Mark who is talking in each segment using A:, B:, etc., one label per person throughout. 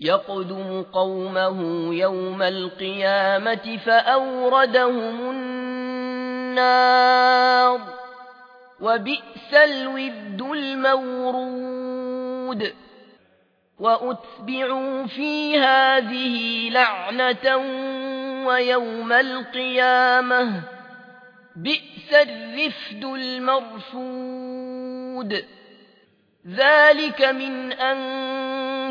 A: يقدم قومه يوم القيامة فأوردهم النار وبئس الود المورود وأتبعوا في هذه لعنة ويوم القيامة بئس الرفد المرفود ذلك من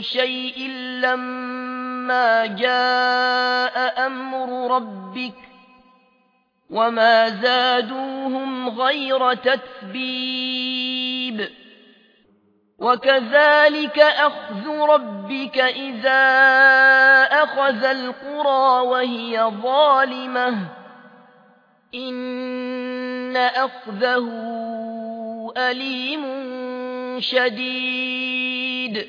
A: شيء لما جاء أمر ربك وما زادوهم غير تتبيب. وكذلك أخذ ربك إذا أخذ القرى وهي ظالمة. إن أخذه أليم شديد.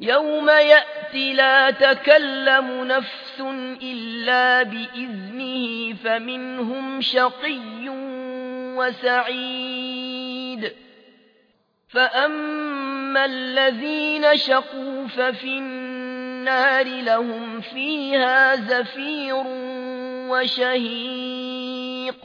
A: يوم يأتي لا تكلم نفس إلا بإذنه فمنهم شقي وسعيد فأما الذين شقوا ففي النار لهم فيها زفير وشهيق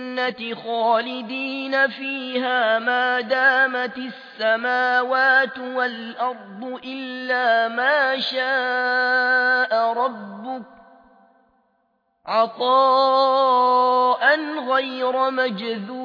A: الجنة خالدين فيها ما دامت السماوات والأرض إلا ما شاء ربك عطاء غير مجذور